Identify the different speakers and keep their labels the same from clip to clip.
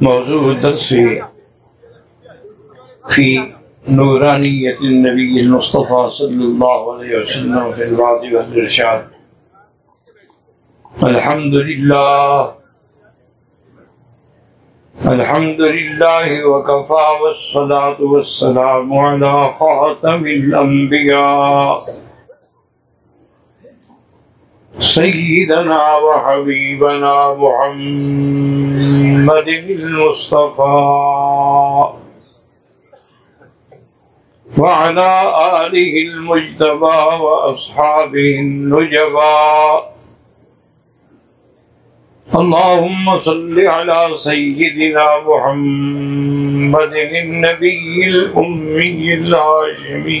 Speaker 1: موضوع الدرس في نورانية النبي المصطفى صلى الله عليه وسلم في الوعد والإرشاد الحمد لله الحمد لله وكفى والصلاة والسلام على خاتم الأنبياء سيدنا وحبيبنا محمد المصطفى وعلى آله المجتبى وأصحابه النجبى اللهم صل على سيدنا محمد النبي الأمي الهاشمي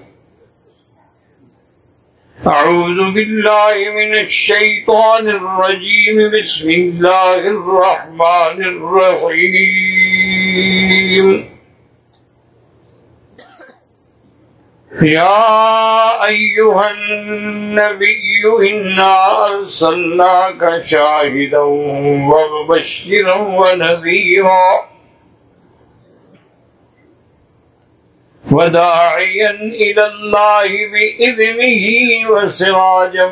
Speaker 1: أعوذ بالله من الشيطان الرجيم. بسم الله الرحمن الرحيم. يا أيها النبي، إنا أرسلناك شاهدا ومبشرا ونذيرا. وداعيا إلى الله بإذنه وسراجا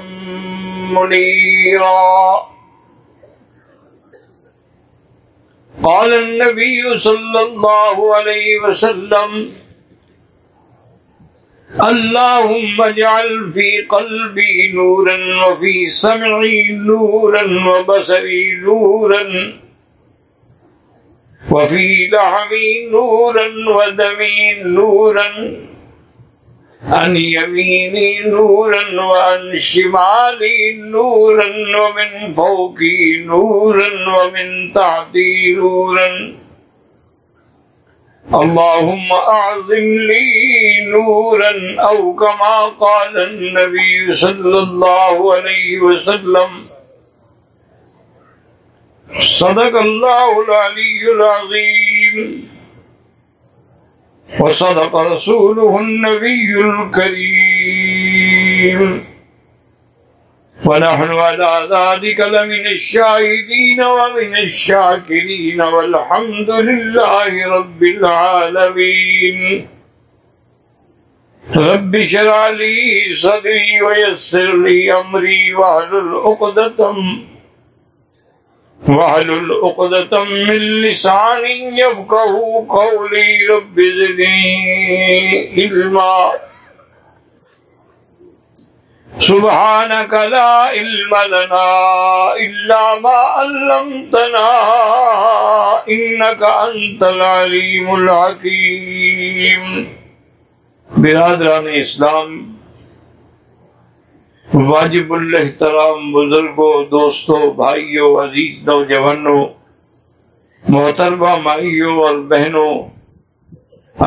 Speaker 1: منيرا. قال النبي صلى الله عليه وسلم، اللهم اجعل في قلبي نورا وفي سمعي نورا وبصري نورا. وفي لحمي نورا ودمي نورا، عن يميني نورا وعن شمالي نورا ومن فوقي نورا ومن تحتي نورا. اللهم أعظم لي نورا أو كما قال النبي صلى الله عليه وسلم. صدق الله العلي العظيم وصدق رسوله النبي الكريم ونحن على ذلك لمن الشاهدين ومن الشاكرين والحمد لله رب العالمين رب شرع لي صدري ويسر لي أمري وعلى الأقدة وحلل عقدة من لسان يفقه قولي رب زدني علما سبحانك لا علم لنا إلا ما علمتنا إنك أنت العليم الحكيم برادران اسلام واجب الحترام بزرگوں، دوستوں، بھائیوں، عزیز نوجوانوں محتربہ مائیوں اور بہنوں،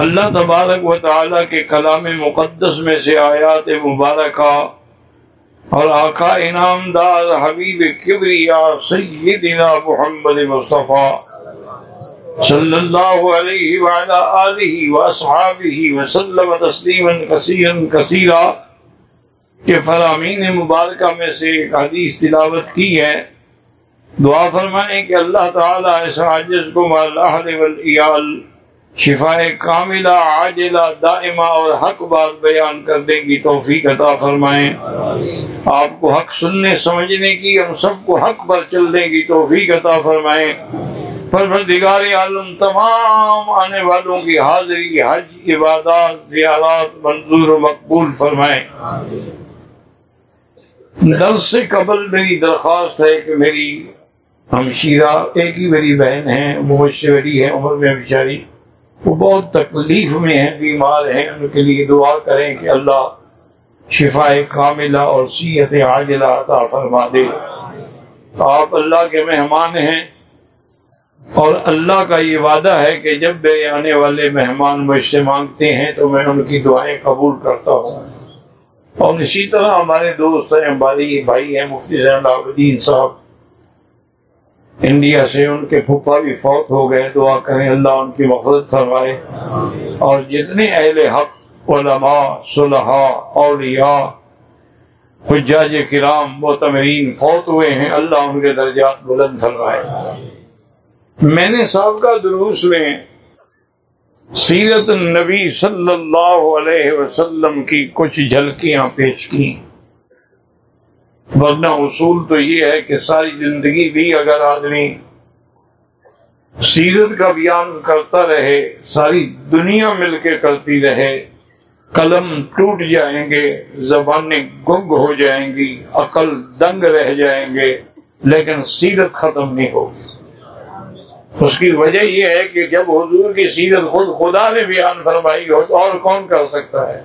Speaker 1: اللہ تبارک و تعالی کے کلام مقدس میں سے آیات مبارکہ اور آقا انعام دار حبیب کبریا سیدنا محمد مصطفیٰ صلی اللہ علیہ وعلا آلہ واصحابہ وسلم تسلیما کثیرا کثیرا کے فرامین مبارکہ میں سے ایک حدیث تلاوت کی ہے۔ دعا فرمائیں کہ اللہ تعالیٰ ایسا عجز کو والعیال شفا کاملہ، عاجلہ، دائمہ اور حق بات بیان کر دیں گی، توفیق عطا فرمائیں۔ آپ کو حق سننے، سمجھنے کی اور سب کو حق پر چل دیں گی، توفیق عطا فرمائیں۔ پروردگار عالم، تمام آنے والوں کی حاضری، حج، عبادات، زیارات منظور و مقبول فرمائیں۔ درس سے قبل میری درخواست ہے کہ میری ہمشیرہ ایک ہی میری بہن ہے مبشری ہے عمر میں بیچاری۔ وہ بہت تکلیف میں ہیں، بیمار ہیں۔ ان کے لیے دعا کریں کہ اللہ شفا کاملہ اور سیت عاجلہ عطا فرما دے۔ آپ اللہ کے مہمان ہیں اور اللہ کا یہ وعدہ ہے کہ جب میرے آنے والے مہمان مجھ سے مانگتے ہیں تو میں ان کی دعائیں قبول کرتا ہوں۔ اور اسی طرح ہمارے دوست ہیں ہماری بھائی ہیں، مفتی زین العابدین صاحب۔ انڈیا سے ان کے پھپھا بھی فوت ہو گئے، دعا کریں اللہ ان کی مفرت فرمائے۔ اور جتنے اہل حق، علماء، صلحاء، اولیاء، حجاج کرام و تمرین فوت ہوئے ہیں، اللہ ان کے درجات بلند فرمائے۔ میں نے سابقہ دروس میں سیرت النبی صلی اللہ علیہ وسلم کی کچھ جھلکیاں پیش کی ورنہ اصول تو یہ ہے کہ ساری زندگی بھی اگر آدمی سیرت کا بیان کرتا رہے، ساری دنیا مل کے کرتی رہے، قلم ٹوٹ جائیں گے، زبانیں گنگ ہو جائیں گی، عقل دنگ رہ جائیں گے، لیکن سیرت ختم نہیں ہوگی۔ اس کی وجہ یہ ہے کہ جب حضور کی سیرت خود خدا نے بیان فرمائی ہو تو اور کون کر سکتا ہے؟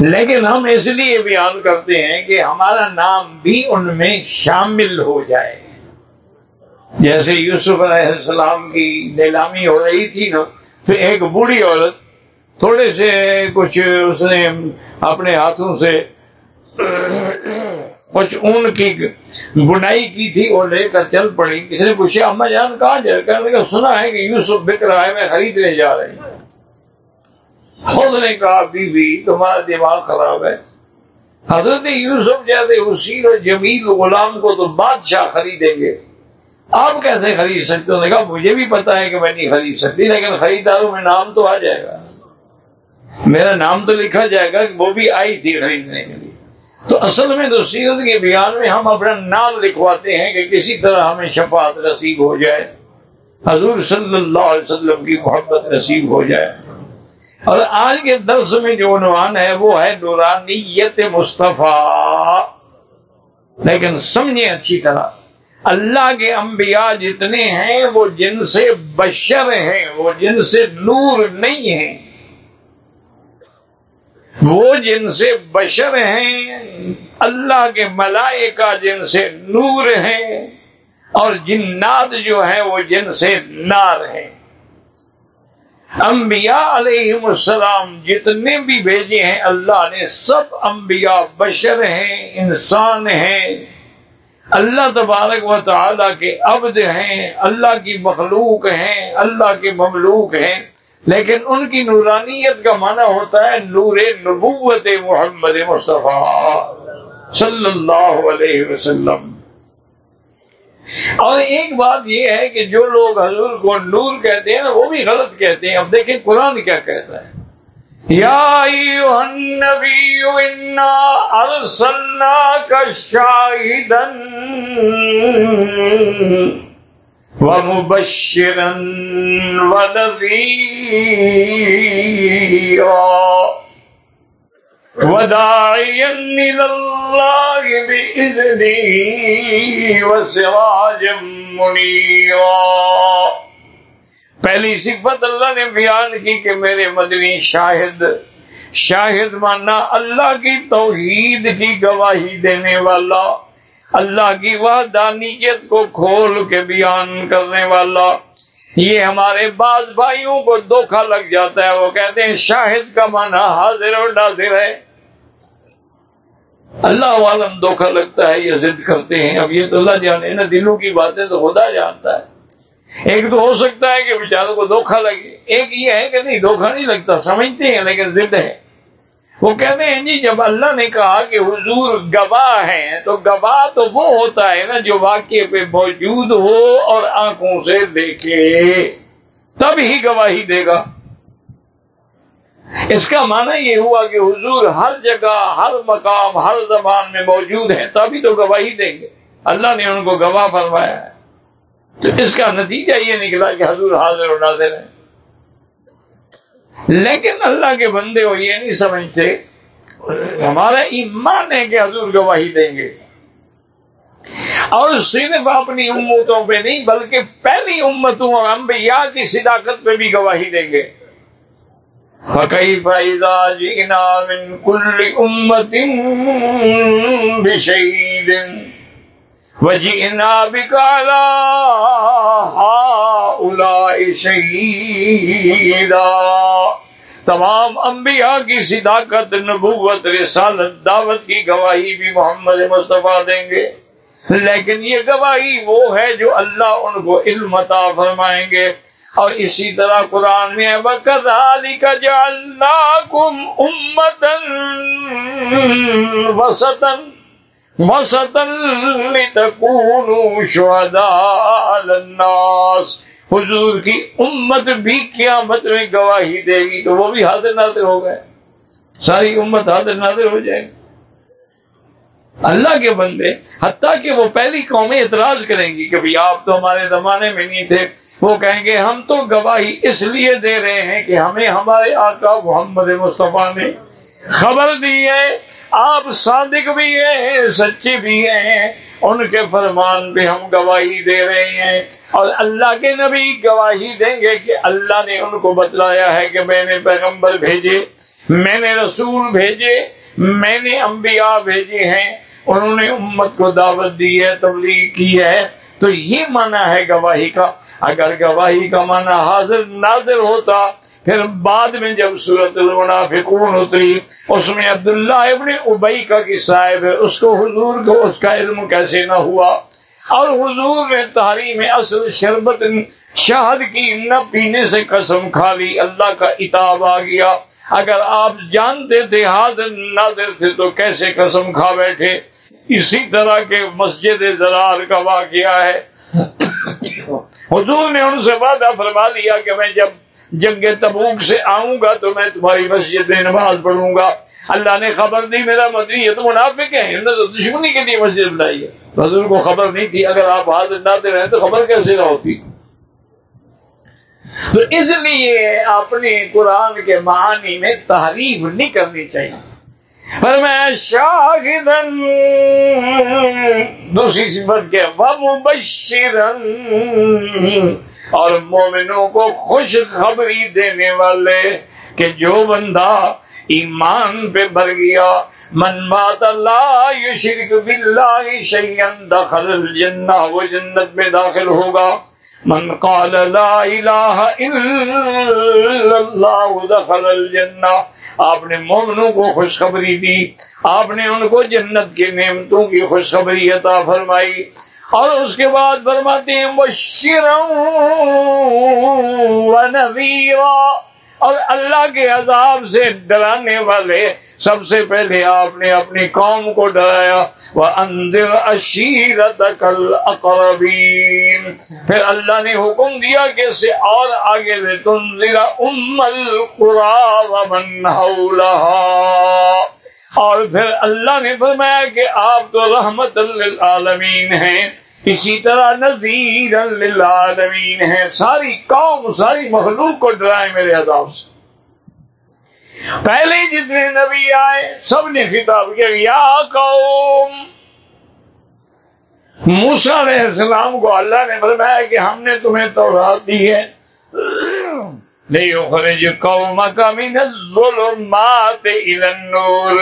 Speaker 1: لیکن ہم اس لیے بیان کرتے ہیں کہ ہمارا نام بھی ان میں شامل ہو جائے۔ جیسے یوسف علیہ السلام کی نیلامی ہو رہی تھی نا، تو ایک بوڑھی عورت تھوڑے سے کچھ اس نے اپنے ہاتھوں سے کچھ اون کی بنائی کی تھی وہ لے کر چل پڑی۔ کسی نے پوچھا، اما جان، کہاں جائے؟ کہ سنا ہے کہ یوسف بک رہا ہے، میں خریدنے جا رہی ہوں۔ خود نے کہا بی بی تمہارا دماغ خراب ہے۔ حضرت یوسف جیسے حسین و جمیل غلام کو تو بادشاہ خریدیں گے۔ آپ کیسے خرید سکتے؟ ہو کہا، مجھے بھی پتا ہے کہ میں نہیں خرید سکتی، لیکن خریداروں میں نام تو آ جائے گا۔ میرا نام تو لکھا جائے گا کہ وہ بھی آئی تھی خریدنے کے لیے۔ تو اصل میں تو سیرت کے بیان میں ہم اپنا نام لکھواتے ہیں کہ کسی طرح ہمیں شفاعت نصیب ہو جائے، حضور صلی اللہ علیہ وسلم کی محبت نصیب ہو جائے۔ اور آج کے درس میں جو عنوان ہے، وہ ہے نورانیت مصطفیٰ۔ لیکن سمجھیں اچھی طرح، اللہ کے انبیاء جتنے ہیں، وہ جن سے بشر ہیں، وہ جن سے نور نہیں ہیں۔ وہ جن سے بشر ہیں، اللہ کے ملائکہ جن سے نور ہیں، اور جنات جو ہیں وہ جن سے نار ہیں۔ انبیاء علیہ السلام جتنے بھی بھیجے ہیں، اللہ نے سب انبیاء بشر ہیں، انسان ہیں۔ اللہ تبارک و تعالی کے عبد ہیں، اللہ کی مخلوق ہیں، اللہ کے مملوک ہیں۔ لیکن ان کی نورانیت کا معنی ہوتا ہے نور نبوت محمد مصطفیٰ صلی اللہ علیہ وسلم۔ اور ایک بات یہ ہے کہ جو لوگ حضور کو نور کہتے ہیں نا، وہ بھی غلط کہتے ہیں۔ اب دیکھیں قرآن کیا کہتا ہے۔ یا کا شاہدن ومبشرا ونذيرا وداعيا إلى الله بإذنه وسراجا منيرا پہلی صفت اللہ نے بیان کی کہ میرے مدنی شاہد شاہد مانا اللہ کی توحید کی گواہی دینے والا اللہ کی وحدانیت کو کھول کے بیان کرنے والا۔ یہ ہمارے بعض بھائیوں کو دھوکھا لگ جاتا ہے، وہ کہتے ہیں شاہد کا مانا حاضر اور ناظر ہے۔ اللہ عالم دھوکھا لگتا ہے، یہ ضد کرتے ہیں۔ اب یہ تو اللہ جانے نا دلوں کی باتیں تو خدا جانتا ہے۔ ایک تو ہو سکتا ہے کہ بیچاروں کو دھوکھا لگے، ایک یہ ہے کہ نہیں دھوکھا نہیں لگتا، سمجھتے ہیں لیکن ضد ہے۔ وہ کہتے ہیں جی جب اللہ نے کہا کہ حضور گواہ ہیں، تو گواہ تو وہ ہوتا ہے نا جو واقعے پہ موجود ہو اور آنکھوں سے دیکھے۔ تب ہی گواہی دے گا۔ اس کا معنی یہ ہوا کہ حضور ہر جگہ، ہر مقام، ہر زبان میں موجود ہیں، تبھی تو گواہی دیں گے۔ اللہ نے ان کو گواہ فرمایا ہے۔ تو اس کا نتیجہ یہ نکلا کہ حضور حاضر و ناظر ہیں۔ لیکن اللہ کے بندے وہ یہ نہیں سمجھتے ہمارا ایمان ہے کہ حضور گواہی دیں گے۔ اور صرف اپنی امتوں پہ نہیں، بلکہ پہلی امتوں اور انبیاء کی صداقت پہ بھی گواہی دیں گے۔ فقی فائدہ جینا من کل امت بشہید وجینا بکالا ہا شہیدا تمام انبیاء کی صداقت، نبوت، رسالت، دعوت کی گواہی بھی محمد مصطفیٰ دیں گے۔ لیکن یہ گواہی وہ ہے جو اللہ ان کو علم عطا فرمائیں گے۔ اور اسی طرح قرآن میں وَكَذَلِكَ جَعَلْنَاكُمْ أُمَّةً وَسَطًا وَسَطًا لِتَكُونُوا حضور کی امت بھی قیامت میں گواہی دے گی تو وہ بھی حاضر ناظر ہو گئے۔ ساری امت حاضر ناظر ہو جائے۔ گی اللہ کے بندے، حتیٰ کہ وہ پہلی قومیں اعتراض کریں گی کہ بھائی آپ تو ہمارے زمانے میں نہیں تھے۔ وہ کہیں گے، ہم تو گواہی اس لیے دے رہے ہیں کہ ہمیں ہمارے آقا محمد مصطفیٰ نے خبر دی ہے آپ صادق بھی ہیں سچے بھی ہیں۔ ان کے فرمان پہ ہم گواہی دے رہے ہیں۔ اور اللہ کے نبی گواہی دیں گے کہ اللہ نے ان کو بتلایا ہے کہ میں نے پیغمبر بھیجے، میں نے رسول بھیجے، میں نے انبیاء بھیجے ہیں۔ انہوں نے امت کو دعوت دی ہے، تبلیغ کی ہے۔ تو یہ مانا ہے گواہی کا۔ اگر گواہی کا مانا حاضر ناظر ہوتا پھر بعد میں جب صورت المنافقون اتری، اس میں عبداللہ ابن ابئی کا صاحب ہے، اس کو حضور کو اس کا علم کیسے نہ ہوا۔ اور حضور نے تحریم اصل شربت شہد کی نہ پینے سے قسم کھا لی، اللہ کا اتاب آ گیا۔ اگر آپ جانتے تھے، حاضر ناظر تھے تو کیسے قسم کھا بیٹھے؟ اسی طرح کے مسجد زرار کا واقعہ ہے۔ حضور نے ان سے وعدہ فرما لیا کہ میں جب جنگ تبوک سے آؤں گا تو میں تمہاری مسجد میں نماز پڑھوں گا۔ اللہ نے خبر دی، میرا مدنی، یہ تو منافق ہے تو دشمنی کے لیے مسجد بنائی ہے۔ حضور کو خبر نہیں تھی۔ اگر آپ حاضر نہ دے رہے تو خبر کیسے نہ ہوتی؟ تو اس لیے اپنے قرآن کے معانی میں تحریف نہیں کرنی چاہیے۔ فرمایا شاہدن، دوسری صفت کے ومبشرن۔ اور مومنوں کو خوش خبری دینے والے کہ جو بندہ ایمان پہ بھر گیا، من مات اللہ یشرک باللہ شیئن، دخل الجنہ، وہ جنت میں داخل ہوگا۔ من قال لا الہ الا اللہ، دخل الجنہ۔ آپ نے مومنوں کو خوشخبری دی، آپ نے ان کو جنت کے نعمتوں کی خوشخبری عطا فرمائی۔ اور اس کے بعد فرماتے ہیں اور اللہ کے عذاب سے ڈرانے والے سب سے پہلے آپ نے اپنی قوم کو ڈرایا۔ وہ اندر اشیرت اقربین پھر اللہ نے حکم دیا کہ اسے اور آگے دے تم ذرا ام القرا اور پھر اللہ نے فرمایا کہ آپ تو رحمت للعالمین ہیں۔ اسی طرح نذیر للعالمین ہیں۔ ساری قوم، ساری مخلوق کو ڈرائے میرے عذاب سے۔ پہلے جتنے نبی آئے، سب نے خطاب کیا، یا قوم موسا علیہ السلام کو اللہ نے فرمایا کہ ہم نے تمہیں تورات دی ہے۔ نہیں خرج قوم کا من الظلمات الى النور۔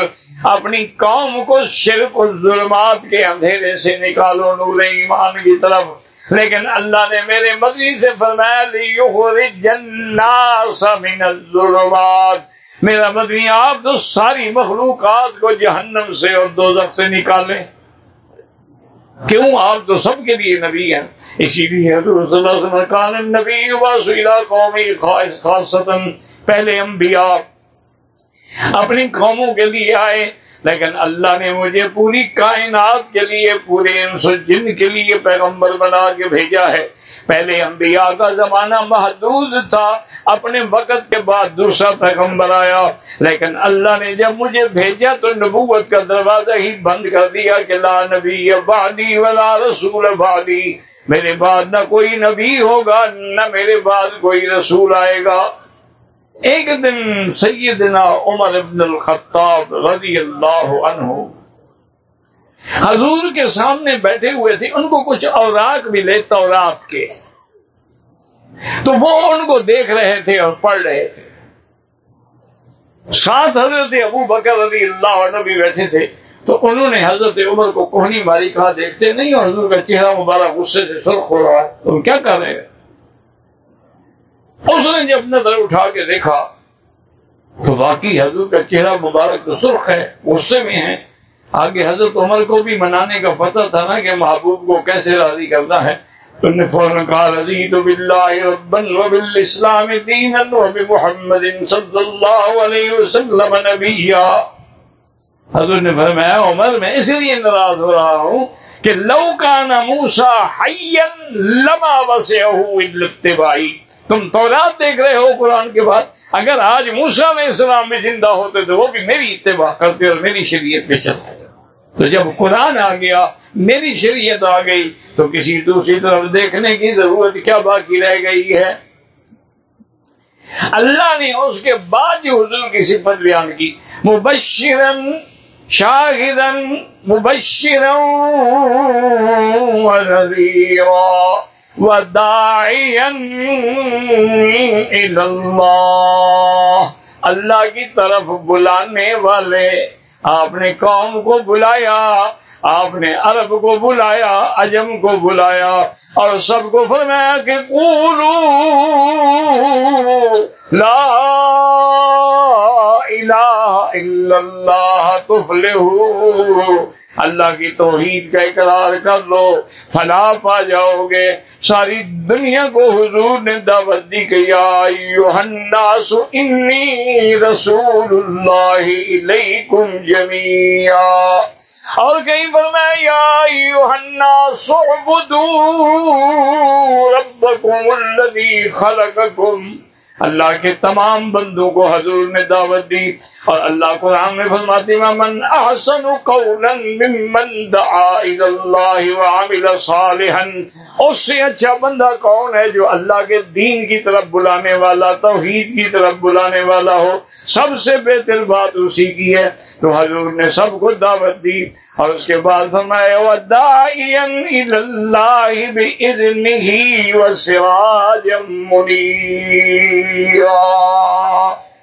Speaker 1: اپنی قوم کو شرک و ظلمات کے اندھیرے سے نکالو، نور ایمان کی طرف۔ لیکن اللہ نے میرے مدری سے فرمایا لیخرج الناس من الظلمات۔ میرا مدنی، آپ تو ساری مخلوقات کو جہنم سے اور دوزخ سے نکالیں۔ کیوں؟ آپ تو سب کے لیے نبی ہیں۔ اسی لیے حضور صلی اللہ علیہ وسلم کان نبی واسیلا قومی خاص خاصتاً، پہلے انبیاء۔ اپنی قوموں کے لیے آئے لیکن اللہ نے مجھے پوری کائنات کے لیے، پورے انس جن کے لیے پیغمبر بنا کے بھیجا ہے۔ پہلے انبیاء کا زمانہ محدود تھا، اپنے وقت کے بعد دوسرا پیغمبر آیا۔ لیکن اللہ نے جب مجھے بھیجا تو نبوت کا دروازہ ہی بند کر دیا کہ لا نبی بادی ولا رسول بادی میرے بعد نہ کوئی نبی ہوگا، نہ میرے بعد کوئی رسول آئے گا۔ ایک دن سیدنا عمر ابن الخطاب رضی اللہ عنہ حضور کے سامنے بیٹھے ہوئے تھے، ان کو کچھ اوراق ملے تورات کے۔ تو وہ ان کو دیکھ رہے تھے اور پڑھ رہے تھے۔ ساتھ حضرت ابو بکر رضی اللہ عنہ بھی بیٹھے تھے۔ تو انہوں نے حضرت عمر کو کوہنی ماری، کہا، دیکھتے نہیں اور حضور کا چہرہ مبارک، غصے سے سرخ ہو رہا ہے۔ تم کیا کر رہے ہیں اس نے جب نظر اٹھا کے دیکھا تو واقعی حضرت کا چہرہ مبارک تو سرخ ہے، غصے میں ہے۔ آگے حضرت عمر کو بھی منانے کا پتہ تھا نا کہ محبوب کو کیسے راضی کرنا ہے۔ تو نے فوراً کہا، رضیت باللہ ربا وبالاسلام دینا وبمحمد صلی اللہ علیہ وسلم نبیا۔ حضرت نے فرمایا، عمر، میں اس لیے ناراض ہو رہا ہوں کہ لو کان موسا حین لما وسعہ الا اتباعی۔ تم تورات دیکھ رہے ہو قرآن کے بعد۔ اگر آج موسا علیہ السلام بھی زندہ ہوتے تو وہ بھی میری اتباع کرتے اور میری شریعت پہ چلتے تو جب قرآن آ گیا، میری شریعت آ گئی، تو کسی دوسری طرف دیکھنے کی ضرورت کیا باقی رہ گئی ہے؟ اللہ نے اس کے بعد جو حضور کی صفت بیان کی، مبشرن، شاہدن مبشرا ونذیرا وداعیا اللہ اللہ کی طرف بلانے والے۔ آپ نے قوم کو بلایا، آپ نے عرب کو بلایا اجم کو بلایا، اور سب کو فرمایا کہ قولو لا الہ الا اللہ تفلحو۔ اللہ کی توحید کا اقرار کر لو فلا پا جاؤ گے۔ ساری دنیا کو حضور نے دعوت دی کہ یا الناس انی رسول اللہ الیکم جميعا اور کہیں فرمایا یا الناس اعبدوا ربکم الذی خلقکم۔ اللہ کے تمام بندوں کو حضور نے دعوت دی اور اللہ قرآن میں فرماتی من احسن قولا ممن دعا اللہ وعمل صالحا اس سے اچھا بندہ کون ہے جو اللہ کے دین کی طرف بلانے والا، توحید کی طرف بلانے والا ہو؟ سب سے بہتر بات اسی کی ہے۔ تو حضور نے سب کو دعوت دی اور اس کے بعد فرمایا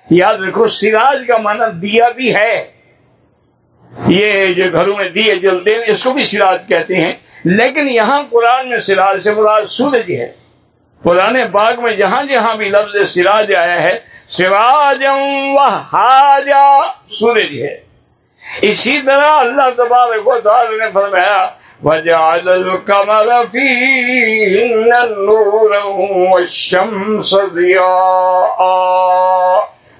Speaker 1: یاد رکھو، سراج کا معنی دیا بھی ہے۔ یہ جو گھروں میں دیے جلتے ہیں، اس کو بھی سراج کہتے ہیں۔ لیکن یہاں قرآن میں سراج سے مراد سورج ہے۔ قرآن باغ میں جہاں جہاں بھی لفظ سراج آیا ہے سراجم حاجا سورج ہے اسی طرح اللہ تبارک و تعالی نے فرمایا وجعل القمر فيهن النور والشمس ضياء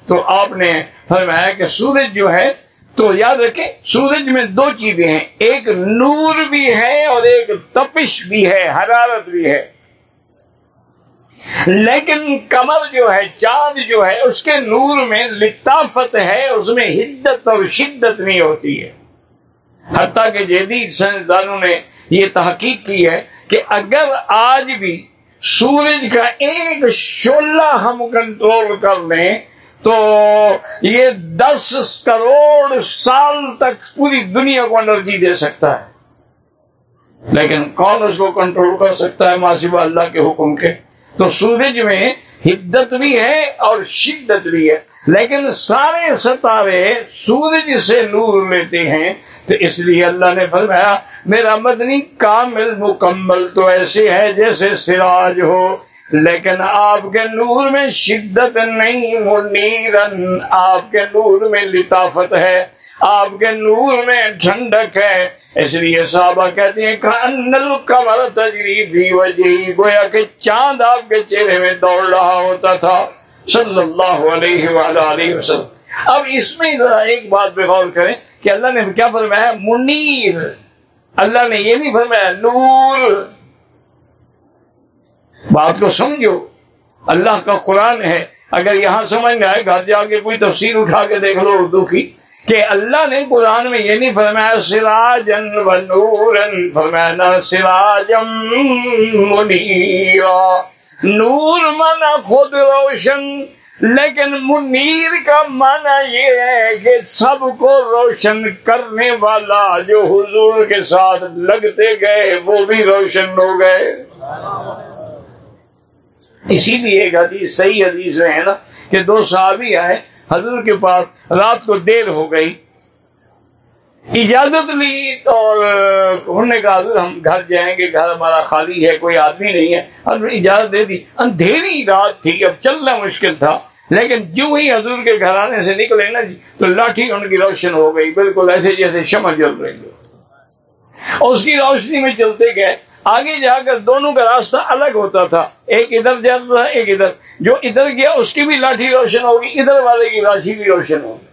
Speaker 1: تو آپ نے فرمایا کہ سورج جو ہے تو یاد رکھیں سورج میں دو چیزیں ہیں ایک نور بھی ہے اور ایک تپش بھی ہے حرارت بھی ہے لیکن کمر جو ہے، چاند جو ہے، اس کے نور میں لطافت ہے، اس میں حدت اور شدت نہیں ہوتی ہے۔ حتیٰ کہ جدید سائنسدانوں نے یہ تحقیق کی ہے کہ اگر آج بھی سورج کا ایک شولہ ہم کنٹرول کر لیں، تو یہ دس کروڑ سال تک پوری دنیا کو انرجی دے سکتا ہے۔ لیکن کون اس کو کنٹرول کر سکتا ہے؟ ماسب اللہ کے حکم کے۔ تو سورج میں حدت بھی ہے اور شدت بھی ہے۔ لیکن سارے ستارے سورج سے نور لیتے ہیں۔ تو اس لیے اللہ نے فرمایا، میرا مدنی کامل مکمل تو ایسے ہے جیسے سراج ہو۔ لیکن آپ کے نور میں شدت نہیں منیرن آپ کے نور میں لطافت ہے۔ آپ کے نور میں ٹھنڈک ہے۔ اس لیے صحابہ کہتے ہیں کمر تجریفی وجہ گویا کہ چاند آپ کے چہرے میں دوڑ رہا ہوتا تھا۔ صلی اللہ علیہ وآلہ وسلم۔ اب اس میں ایک بات پہ غور کریں کہ اللہ نے کیا فرمایا؟ منیر۔ اللہ نے یہ نہیں فرمایا، نور۔ بات کو سمجھو، اللہ کا قرآن ہے۔ اگر یہاں سمجھ میں آئے، گھر جا کے کوئی تفسیر اٹھا کے دیکھ لو اردو کی۔ کہ اللہ نے قرآن میں یہ نہیں فرمایا سراجن و نورن فرمایا سراجم منیرا۔ نور مانا خود روشن، لیکن منیر کا معنی یہ ہے کہ سب کو روشن کرنے والا جو حضور کے ساتھ لگتے گئے، وہ بھی روشن ہو گئے۔ اسی لیے ایک حدیث، صحیح حدیث میں ہے نا کہ دو صحابی آئے حضور کے پاس رات کو دیر ہو گئی۔ اجازت لی اور انہوں نے کہا حضور ہم گھر جائیں گے، گھر ہمارا خالی ہے، کوئی آدمی نہیں ہے۔ حضور اجازت دے دی۔ اندھیری رات تھی، اب چلنا مشکل تھا۔ لیکن جو ہی حضور کے گھرانے سے نکلے نا جی تو لاٹھی ان کی روشن ہو گئی۔ بالکل ایسے جیسے شمع جل رہی ہو۔ اس کی روشنی میں چلتے گئے۔ آگے جا کر دونوں کا راستہ الگ ہوتا تھا۔ ایک ادھر جاتا تھا، ایک ادھر۔ جو ادھر گیا، اس کی بھی لاٹھی روشن ہوگی، ادھر والے کی لاٹھی بھی روشن ہوگی۔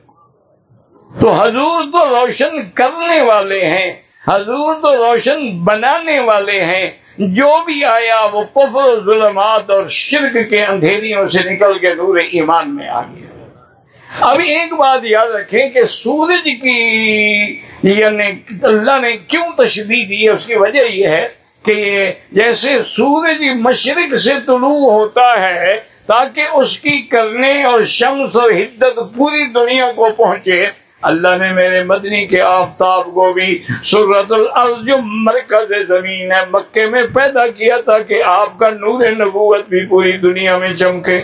Speaker 1: تو حضور تو روشن کرنے والے ہیں۔ حضور تو روشن بنانے والے ہیں۔ جو بھی آیا، وہ کفر و ظلمات اور شرک کے اندھیریوں سے نکل کے نور ایمان میں آ گیا۔ اب ایک بات یاد رکھیں کہ سورج کی یعنی اللہ نے کیوں تشریح دی، اس کی وجہ یہ ہے کہ جیسے سورج مشرق سے طلوع ہوتا ہے تاکہ اس کی کرنے اور شمس اور حدت پوری دنیا کو پہنچے۔ اللہ نے میرے مدنی کے آفتاب کو بھی سورت الارض جو مرکز زمین ہے مکے میں پیدا کیا تھا کہ آپ کا نور نبوت بھی پوری دنیا میں چمکے۔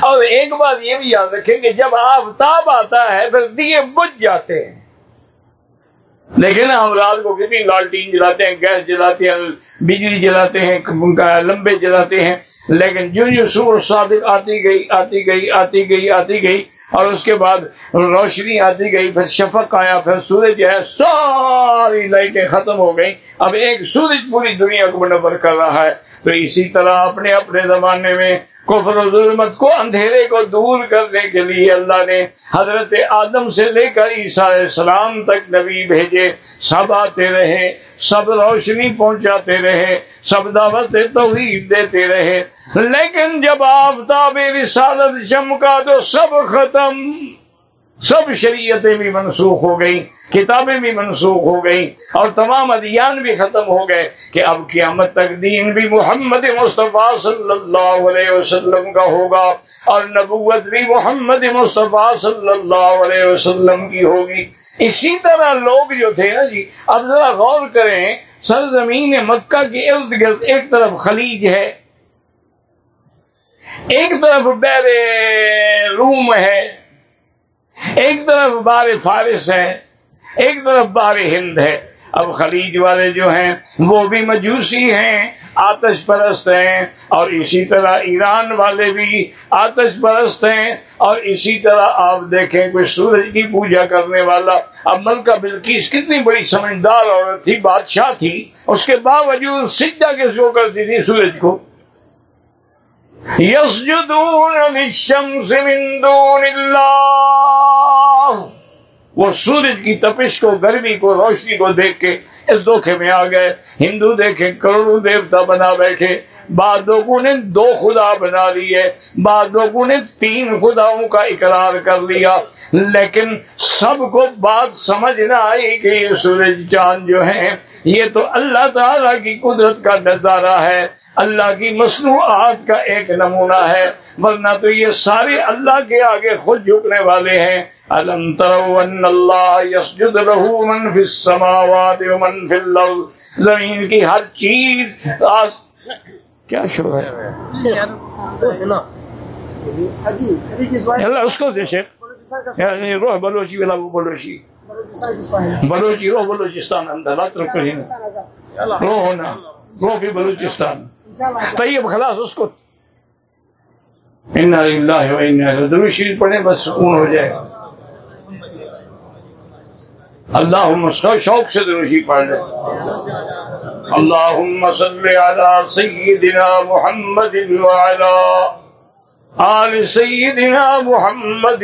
Speaker 1: اور ایک بات یہ بھی یاد رکھیں کہ جب آفتاب آتا ہے پھر دیے بجھ جاتے ہیں۔ دیکھیں نا ہم رات کو کتنی لالٹین جلاتے ہیں، گیس جلاتے ہیں، بجلی جلاتے ہیں لمبے جلاتے ہیں۔ لیکن جو جو سور صادق آتی گئی آتی گئی آتی گئی آتی گئی۔ اور اس کے بعد روشنی آتی گئی، پھر شفق آیا، پھر سورج جو ہے ساری لائٹیں ختم ہو گئی اب ایک سورج پوری دنیا کو منور کر رہا ہے۔ تو اسی طرح اپنے اپنے زمانے میں کفر و ظلمت کو اندھیرے کو دور کرنے کے لیے اللہ نے حضرت آدم سے لے کر عیسیٰ علیہ السلام تک نبی بھیجے۔ سب آتے رہے، سب روشنی پہنچاتے رہے، سب دعوت توحید دیتے رہے۔ لیکن جب آفتاب رسالت چمکا تو سب ختم۔ سب شریعتیں بھی منسوخ ہو گئی کتابیں بھی منسوخ ہو گئی اور تمام ادیان بھی ختم ہو گئے کہ اب قیامت تک دین بھی محمد مصطفیٰ صلی اللہ علیہ وسلم کا ہوگا اور نبوت بھی محمد مصطفیٰ صلی اللہ علیہ وسلم کی ہوگی۔ اسی طرح لوگ جو تھے نا جی اب ذرا غور کریں، سرزمین مکہ کے ارد گرد ایک طرف خلیج ہے، ایک طرف بیر روم ہے۔ ایک طرف بار فارس ہے، ایک طرف بار ہند ہے۔ اب خلیج والے جو ہیں، وہ بھی مجوسی ہیں، آتش پرست ہیں اور اسی طرح ایران والے بھی آتش پرست ہیں اور اسی طرح آپ دیکھیں کوئی سورج کی پوجا کرنے والا۔ اب ملکہ بلکیس کتنی بڑی سمجھدار عورت تھی، بادشاہ تھی، اس کے باوجود سجدہ کس کو کرتی تھی سورج کو۔ یسجدون للشمس من دون اللہ۔ وہ سورج کی تپش کو، گرمی کو، روشنی کو دیکھ کے اس دھوکے میں آ گئے۔ ہندو دیکھے کروڑوں دیوتا بنا بیٹھے۔ بعد لوگوں نے دو خدا بنا لیے۔ بعد لوگوں نے تین خداؤں کا اقرار کر لیا۔ لیکن سب کو بات سمجھ نہ آئی کہ یہ سورج چاند جو ہے یہ تو اللہ تعالی کی قدرت کا نظارہ ہے۔ اللہ کی مصنوعات کا ایک نمونہ ہے۔ ورنہ تو یہ سارے اللہ کے آگے خود جھکنے والے ہیں۔ الم ان اللہ یسجد له من فی السماوات ومن فی الارض زمین کی ہر چیز آس... کیا شو ہے؟ اللہ اس کو دے شیخ۔ یعنی روح بلوچی بلا وہ بلوچی۔ بلوچی روح بلوچستان اندر، رات رکھ روح ہونا، روح فی بلوچستان۔ طیب، خلاص، اس کو۔ درو شریف پڑھیں، بس سکون ہو جائے۔ گا اللہ شوق سے دروشی پڑھ لیں۔ اللهم صل على سيدنا محمد وعلى آل سيدنا محمد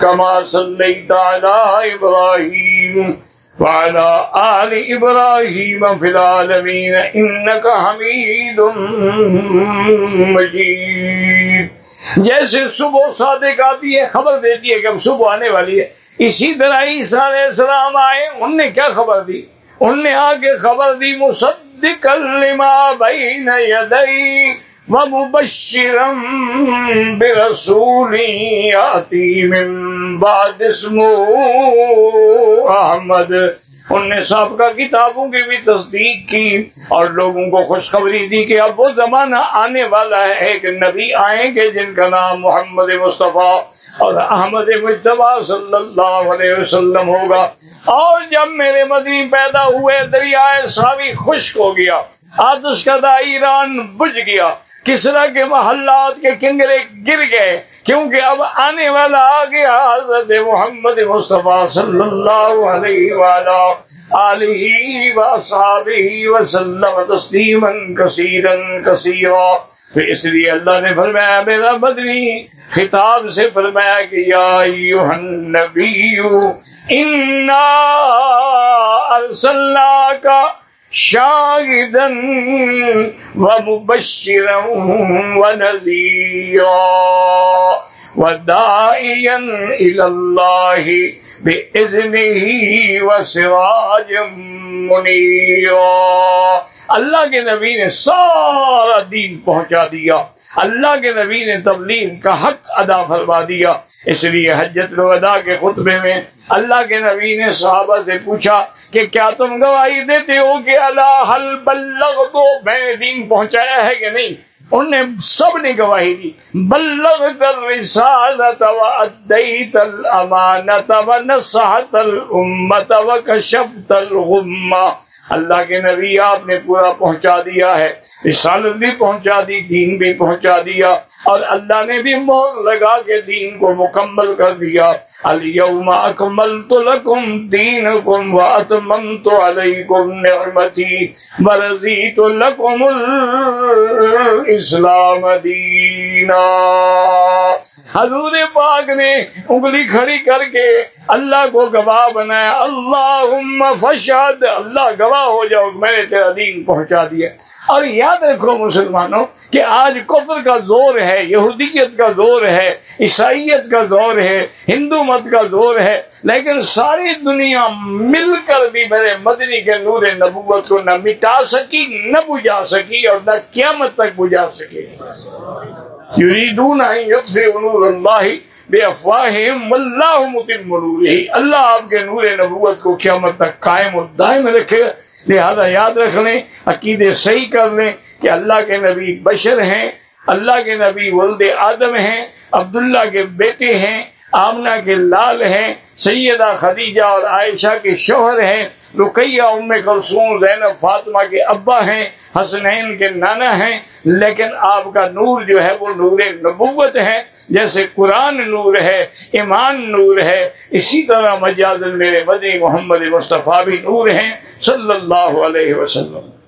Speaker 1: كما صليت على إبراهيم وعلى آل إبراهيم في العالمين إنك حميد مجيد جیسے صبح صادق آتی ہے، خبر دیتی ہے کہ اب صبح آنے والی ہے۔ اسی طرح عیسیٰ علیہ السلام آئے، ان نے کیا خبر دی؟ ان نے آ کے خبر دی مصدق لما بین یدئی ومبشرا برسول ياتي من بعد اسمه احمد۔ ان نے سابقہ کتابوں کی بھی تصدیق کی اور لوگوں کو خوشخبری دی کہ اب وہ زمانہ آنے والا ہے، ایک نبی آئیں گے جن کا نام محمد مصطفیٰ۔ اور احمد مصطفیٰ صلی اللہ علیہ وسلم ہوگا۔ اور جب میرے مدنی پیدا ہوئے، دریائے ساوی خشک ہو گیا۔ آتش کا ایران بجھ گیا۔ کسرا کے محلات کے کنگرے گر گئے۔ کیونکہ اب آنے والا آ گیا حضرت محمد مصطفیٰ صلی اللہ علیہ وسلم تسلیما کثیرا کثیرا۔ تو اس لیے اللہ نے فرمایا، میرا بدنی خطاب سے فرمایا کہ یا ایوہ النبی انا ارسلناکا شاہدا نذیرا ونذیرا ودائیا الاللہ بإذنه وسراجا منیرا اللہ کے نبی نے سارا دین پہنچا دیا. اللہ کے نبی نے تبلیغ کا حق ادا فرما دیا. اس لیے حجت الوداع کے خطبے میں اللہ کے نبی نے صحابہ سے پوچھا کہ کیا تم گواہی دیتے ہو کہ اللہ حل بلغ تو میں نے دین پہنچایا ہے کہ نہیں؟ انہیں سب نے گواہی دی۔ بلغت الرسالت و ادیت الامانت و نصحت الامت و کشفت الغمہ اللہ کے نبی آپ نے پورا پہنچا دیا ہے۔ رسالت بھی پہنچا دی، دین بھی پہنچا دیا۔ اور اللہ نے بھی مور لگا کے دین کو مکمل کر دیا۔ الیوم اکملت لکم دینکم واتممت علیکم نعمتی ورزیت لکم الاسلام دینا۔ حضور پاک نے انگلی کھڑی کر کے اللہ کو گواہ بنایا۔ اللہ فشاد اللہ گواہ ہو جاؤ، میں نے تیرا دین پہنچا دیا۔ اور یاد رکھو مسلمانوں کہ آج کفر کا زور ہے، یہودیت کا زور ہے، عیسائیت کا زور ہے، ہندو مت کا زور ہے، لیکن ساری دنیا مل کر بھی میرے مدنی کے نور نبوت کو نہ مٹا سکی، نہ بجھا سکی اور نہ قیامت تک بجھا سکی یریدون ان یطفئوا نور اللہ بے افواہم واللہ متم نورہ اللہ آپ کے نور نبوت کو قیامت تک قائم و دائم رکھے۔ لہذا یاد رکھ لیں عقیدے صحیح کر لیں کہ اللہ کے نبی بشر ہیں، اللہ کے نبی ولد آدم ہیں، عبداللہ کے بیٹے ہیں آمنہ کے لال ہیں، سیدہ خدیجہ اور عائشہ کے شوہر ہیں، رقیہ ام کلثوم، زینب، فاطمہ کے ابا ہیں، حسنین کے نانا ہیں، لیکن آپ کا نور جو ہے وہ نور نبوت ہے، جیسے قرآن نور ہے، ایمان نور ہے، اسی طرح مجاز میرے مدی محمد مصطفیٰ بھی نور ہیں، صلی اللہ علیہ وسلم۔